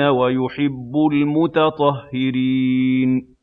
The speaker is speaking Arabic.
وَيُحِبُّ الْمُتَطَهِّرِينَ.